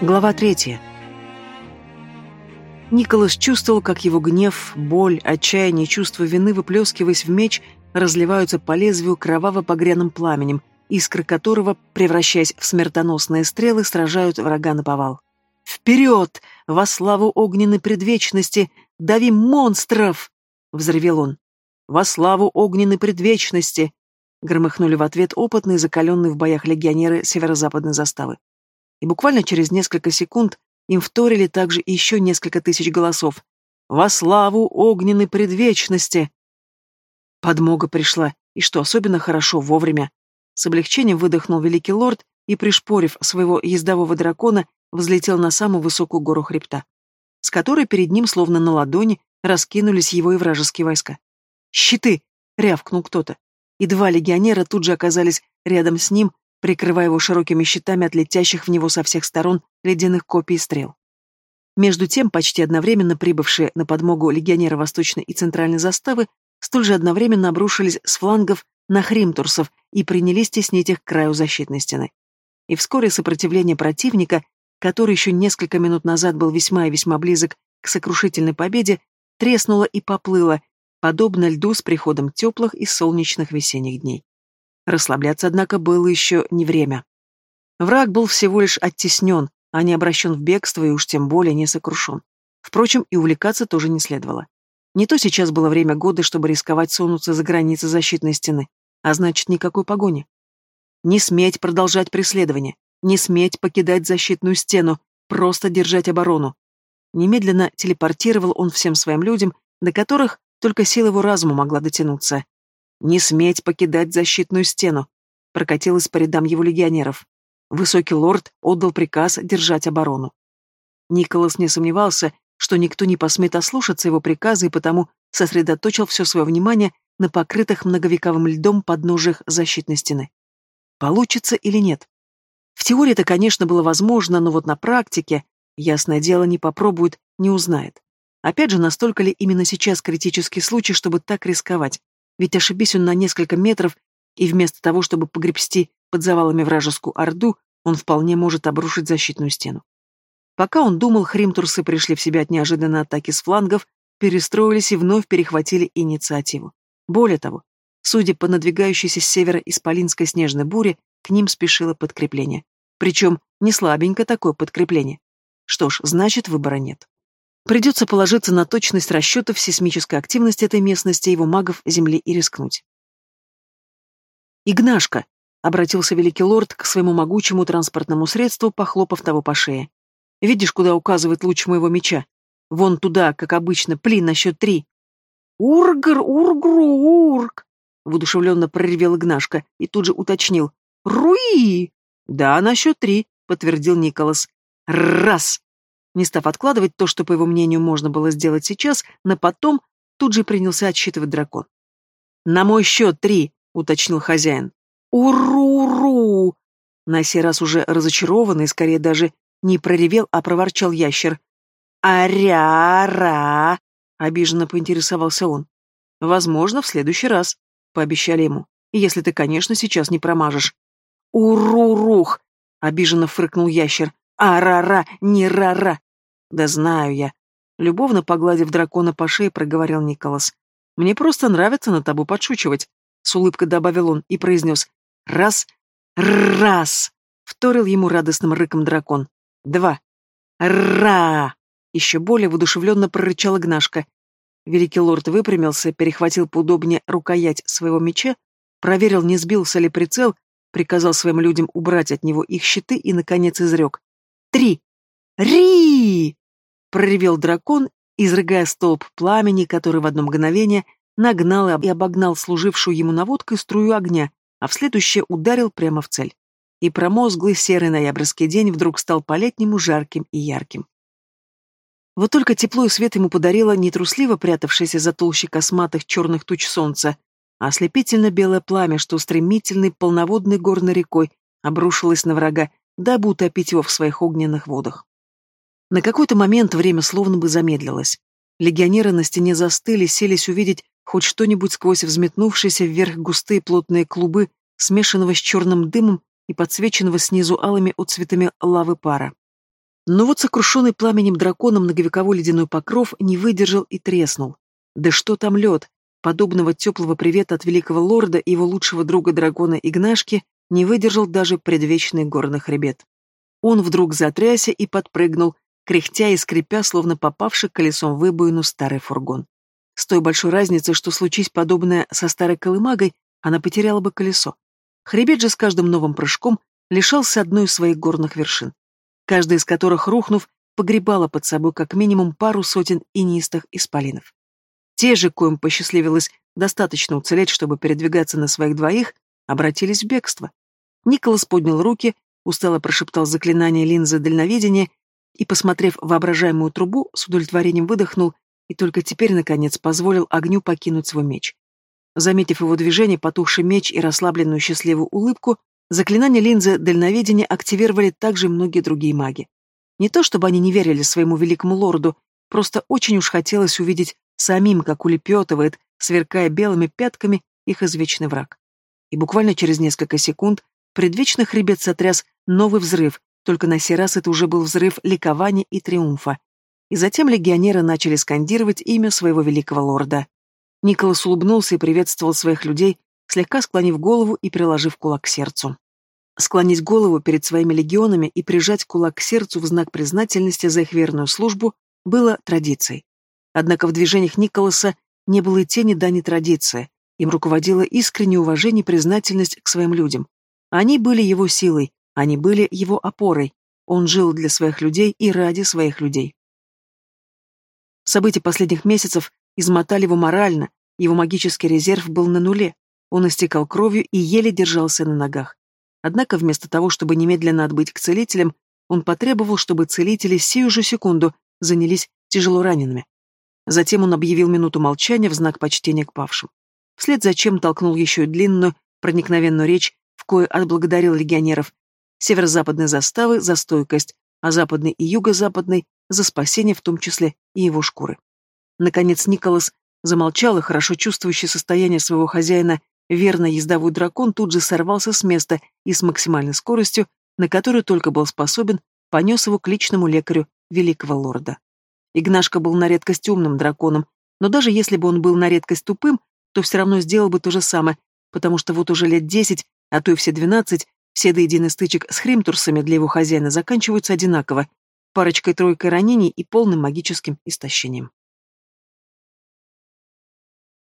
Глава третья. Николас чувствовал, как его гнев, боль, отчаяние, чувство вины, выплескиваясь в меч, разливаются по лезвию кроваво-багряным пламенем, искры которого, превращаясь в смертоносные стрелы, сражают врага на повал. «Вперед! Во славу огненной предвечности! Дави монстров!» — взревел он. «Во славу огненной предвечности!» — громыхнули в ответ опытные, закаленные в боях легионеры северо-западной заставы. И буквально через несколько секунд им вторили также еще несколько тысяч голосов. «Во славу огненной предвечности!» Подмога пришла, и что особенно хорошо, вовремя. С облегчением выдохнул великий лорд и, пришпорив своего ездового дракона, взлетел на самую высокую гору хребта, с которой перед ним, словно на ладони, раскинулись его и вражеские войска. «Щиты!» — рявкнул кто-то. И два легионера тут же оказались рядом с ним, прикрывая его широкими щитами от летящих в него со всех сторон ледяных копий и стрел. Между тем, почти одновременно прибывшие на подмогу легионеры Восточной и Центральной заставы столь же одновременно обрушились с флангов на хримтурсов и принялись теснить их к краю защитной стены. И вскоре сопротивление противника, который еще несколько минут назад был весьма и весьма близок к сокрушительной победе, треснуло и поплыло, подобно льду с приходом теплых и солнечных весенних дней. Расслабляться, однако, было еще не время. Враг был всего лишь оттеснен, а не обращен в бегство и уж тем более не сокрушен. Впрочем, и увлекаться тоже не следовало. Не то сейчас было время года, чтобы рисковать сунуться за границы защитной стены, а значит, никакой погони. Не сметь продолжать преследование, не сметь покидать защитную стену, просто держать оборону. Немедленно телепортировал он всем своим людям, до которых только сила его разума могла дотянуться. «Не сметь покидать защитную стену», — прокатилась по рядам его легионеров. Высокий лорд отдал приказ держать оборону. Николас не сомневался, что никто не посмеет ослушаться его приказа и потому сосредоточил все свое внимание на покрытых многовековым льдом подножиях защитной стены. Получится или нет? В теории это, конечно, было возможно, но вот на практике, ясное дело, не попробует, не узнает. Опять же, настолько ли именно сейчас критический случай, чтобы так рисковать? Ведь ошибись он на несколько метров, и вместо того, чтобы погребсти под завалами вражескую орду, он вполне может обрушить защитную стену. Пока он думал, хримтурсы пришли в себя от неожиданной атаки с флангов, перестроились и вновь перехватили инициативу. Более того, судя по надвигающейся с севера исполинской снежной буре, к ним спешило подкрепление. Причем не слабенько такое подкрепление. Что ж, значит, выбора нет. Придется положиться на точность расчетов сейсмической активности этой местности его магов Земли и рискнуть. «Игнашка!» — обратился великий лорд к своему могучему транспортному средству, похлопав того по шее. «Видишь, куда указывает луч моего меча? Вон туда, как обычно, пли на счет три». «Ургр, ургру, ург!» — воодушевленно проревел Игнашка и тут же уточнил. «Руи!» «Да, на счет три», — подтвердил Николас. «Раз!» Не став откладывать то, что, по его мнению, можно было сделать сейчас, на потом, тут же принялся отсчитывать дракон. «На мой счет три», — уточнил хозяин. «Уру-ру!» На сей раз уже разочарованный, скорее даже не проревел, а проворчал ящер. «Аря-ра!» — обиженно поинтересовался он. «Возможно, в следующий раз», — пообещали ему. «Если ты, конечно, сейчас не промажешь». «Урурух!» — обиженно фыркнул ящер. «А-ра-ра, не ра-ра!» «Да знаю я!» Любовно погладив дракона по шее, проговорил Николас. «Мне просто нравится на тобой подшучивать», — с улыбкой добавил он и произнес. «Раз, раз!» — вторил ему радостным рыком дракон. «Два, ра!» — еще более воодушевленно прорычала Гнашка. Великий лорд выпрямился, перехватил поудобнее рукоять своего меча, проверил, не сбился ли прицел, приказал своим людям убрать от него их щиты и, наконец, изрек три! Ри! проревел дракон, изрыгая столб пламени, который в одно мгновение нагнал и обогнал служившую ему наводкой струю огня, а в следующее ударил прямо в цель. И промозглый серый ноябрьский день вдруг стал по-летнему жарким и ярким. Вот только тепло и свет ему подарило не трусливо прятавшееся за толщей косматых черных туч солнца, а ослепительно белое пламя, что стремительной полноводной горной рекой обрушилось на врага дабы утопить его в своих огненных водах. На какой-то момент время словно бы замедлилось. Легионеры на стене застыли, селись увидеть хоть что-нибудь сквозь взметнувшиеся вверх густые плотные клубы, смешанного с черным дымом и подсвеченного снизу алыми отцветами лавы пара. Но вот сокрушенный пламенем дракона многовековой ледяной покров не выдержал и треснул. Да что там лед? Подобного теплого привета от великого лорда и его лучшего друга дракона Игнашки не выдержал даже предвечный горный хребет. Он вдруг затрясся и подпрыгнул, кряхтя и скрипя, словно попавший колесом в выбоину старый фургон. С той большой разницей, что случись подобное со старой колымагой, она потеряла бы колесо. Хребет же с каждым новым прыжком лишался одной из своих горных вершин, каждая из которых, рухнув, погребала под собой как минимум пару сотен инистых исполинов. Те же, коим посчастливилось достаточно уцелеть, чтобы передвигаться на своих двоих, обратились в бегство. Николас поднял руки, устало прошептал заклинание линзы дальновидения и, посмотрев воображаемую трубу, с удовлетворением выдохнул и только теперь, наконец, позволил огню покинуть свой меч. Заметив его движение, потухший меч и расслабленную счастливую улыбку, заклинание линзы дальновидения активировали также многие другие маги. Не то чтобы они не верили своему великому лорду, просто очень уж хотелось увидеть самим, как улепетывает, сверкая белыми пятками, их извечный враг. И буквально через несколько секунд предвечный хребет сотряс новый взрыв, только на сей раз это уже был взрыв ликования и триумфа. И затем легионеры начали скандировать имя своего великого лорда. Николас улыбнулся и приветствовал своих людей, слегка склонив голову и приложив кулак к сердцу. Склонить голову перед своими легионами и прижать кулак к сердцу в знак признательности за их верную службу было традицией. Однако в движениях Николаса не было и тени дани традиции, им руководило искреннее уважение и признательность к своим людям. Они были его силой, они были его опорой, он жил для своих людей и ради своих людей. События последних месяцев измотали его морально, его магический резерв был на нуле, он истекал кровью и еле держался на ногах. Однако вместо того, чтобы немедленно отбыть к целителям, он потребовал, чтобы целители сию же секунду занялись тяжело ранеными. Затем он объявил минуту молчания в знак почтения к павшим. Вслед за чем толкнул еще и длинную, проникновенную речь, кое отблагодарил легионеров северо-западной заставы за стойкость, а западной и юго-западной за спасение в том числе и его шкуры. Наконец Николас замолчал, и хорошо чувствующий состояние своего хозяина верно ездовой дракон тут же сорвался с места и с максимальной скоростью, на которую только был способен, понес его к личному лекарю великого лорда. Игнашка был на редкость умным драконом, но даже если бы он был на редкость тупым, то все равно сделал бы то же самое, потому что вот уже лет десять, а то и все двенадцать, все до единой стычек с хримтурсами для его хозяина заканчиваются одинаково, парочкой-тройкой ранений и полным магическим истощением.